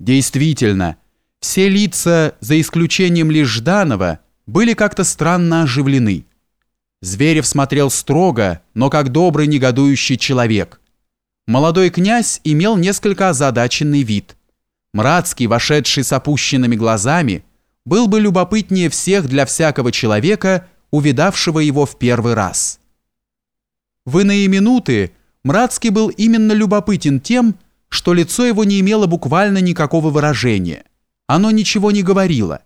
Действительно, все лица, за исключением лишь Жданова, были как-то странно оживлены. Зверев смотрел строго, но как добрый негодующий человек. Молодой князь имел несколько озадаченный вид. Мрацкий, вошедший с опущенными глазами, был бы любопытнее всех для всякого человека, увидавшего его в первый раз. В иные минуты Мрацкий был именно любопытен тем, что лицо его не имело буквально никакого выражения. Оно ничего не говорило.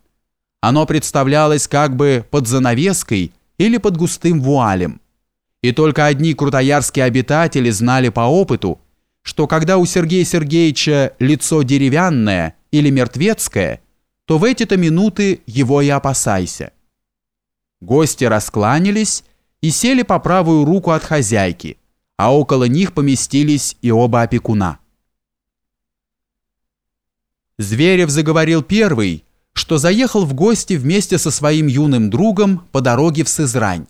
Оно представлялось как бы под занавеской или под густым вуалем. И только одни крутоярские обитатели знали по опыту, что когда у Сергея Сергеевича лицо деревянное или мертвецкое, то в эти-то минуты его и опасайся. Гости раскланялись и сели по правую руку от хозяйки, а около них поместились и оба опекуна. Зверев заговорил первый, что заехал в гости вместе со своим юным другом по дороге в Сызрань.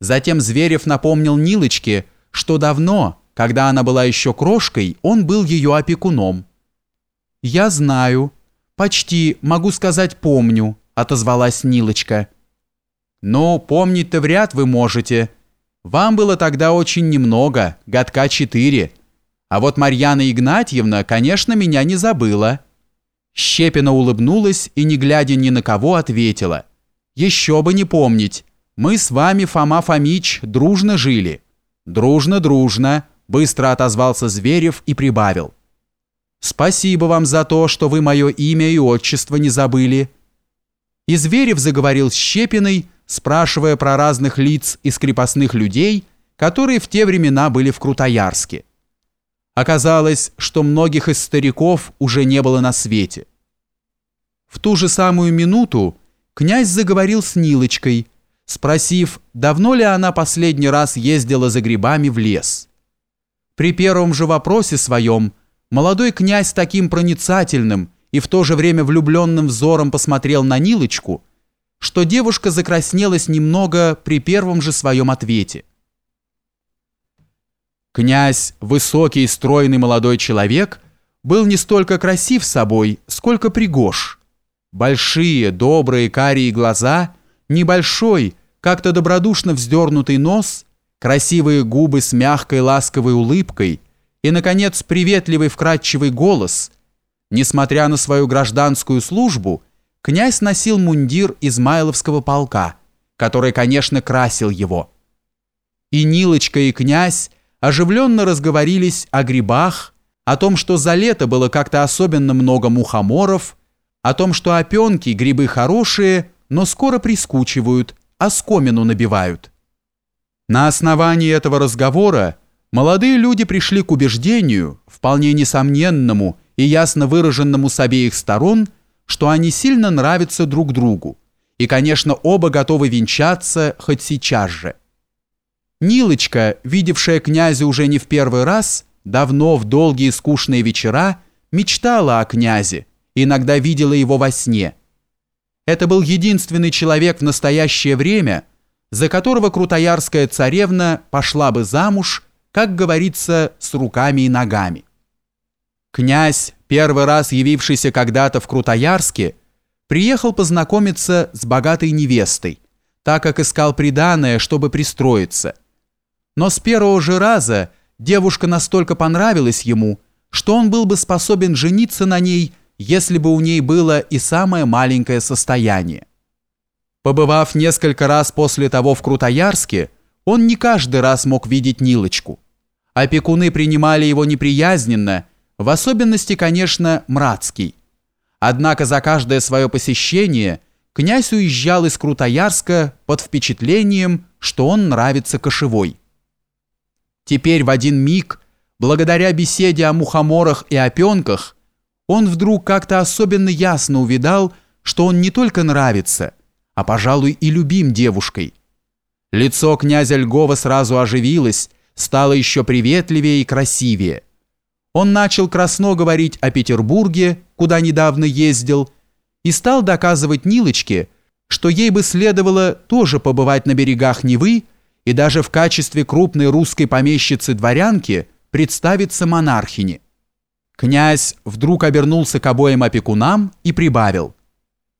Затем Зверев напомнил Нилочке, что давно, когда она была еще крошкой, он был ее опекуном. «Я знаю, почти, могу сказать, помню», — отозвалась Нилочка. «Ну, помнить-то вряд вы можете. Вам было тогда очень немного, годка четыре». А вот Марьяна Игнатьевна, конечно, меня не забыла. Щепина улыбнулась и, не глядя ни на кого, ответила. «Еще бы не помнить. Мы с вами, Фома Фомич, дружно жили». «Дружно-дружно», — быстро отозвался Зверев и прибавил. «Спасибо вам за то, что вы мое имя и отчество не забыли». И Зверев заговорил с Щепиной, спрашивая про разных лиц из крепостных людей, которые в те времена были в Крутоярске. Оказалось, что многих из стариков уже не было на свете. В ту же самую минуту князь заговорил с Нилочкой, спросив, давно ли она последний раз ездила за грибами в лес. При первом же вопросе своем молодой князь таким проницательным и в то же время влюбленным взором посмотрел на Нилочку, что девушка закраснелась немного при первом же своем ответе – Князь, высокий и стройный молодой человек, был не столько красив собой, сколько пригож. Большие, добрые, карие глаза, небольшой, как-то добродушно вздернутый нос, красивые губы с мягкой ласковой улыбкой и, наконец, приветливый вкрадчивый голос. Несмотря на свою гражданскую службу, князь носил мундир Измайловского полка, который, конечно, красил его. И Нилочка, и князь оживленно разговорились о грибах, о том, что за лето было как-то особенно много мухоморов, о том, что опенки грибы хорошие, но скоро прискучивают, а скомину набивают. На основании этого разговора молодые люди пришли к убеждению, вполне несомненному и ясно выраженному с обеих сторон, что они сильно нравятся друг другу, и, конечно, оба готовы венчаться хоть сейчас же. Нилочка, видевшая князя уже не в первый раз, давно в долгие скучные вечера, мечтала о князе, иногда видела его во сне. Это был единственный человек в настоящее время, за которого крутоярская царевна пошла бы замуж, как говорится, с руками и ногами. Князь, первый раз явившийся когда-то в Крутоярске, приехал познакомиться с богатой невестой, так как искал приданое, чтобы пристроиться – но с первого же раза девушка настолько понравилась ему, что он был бы способен жениться на ней, если бы у ней было и самое маленькое состояние. Побывав несколько раз после того в Крутоярске, он не каждый раз мог видеть Нилочку. Опекуны принимали его неприязненно, в особенности, конечно, Мрацкий. Однако за каждое свое посещение князь уезжал из Крутоярска под впечатлением, что он нравится кошевой. Теперь в один миг, благодаря беседе о мухоморах и опенках, он вдруг как-то особенно ясно увидал, что он не только нравится, а, пожалуй, и любим девушкой. Лицо князя Льгова сразу оживилось, стало еще приветливее и красивее. Он начал красно говорить о Петербурге, куда недавно ездил, и стал доказывать Нилочке, что ей бы следовало тоже побывать на берегах Невы, и даже в качестве крупной русской помещицы-дворянки представиться монархине. Князь вдруг обернулся к обоим опекунам и прибавил.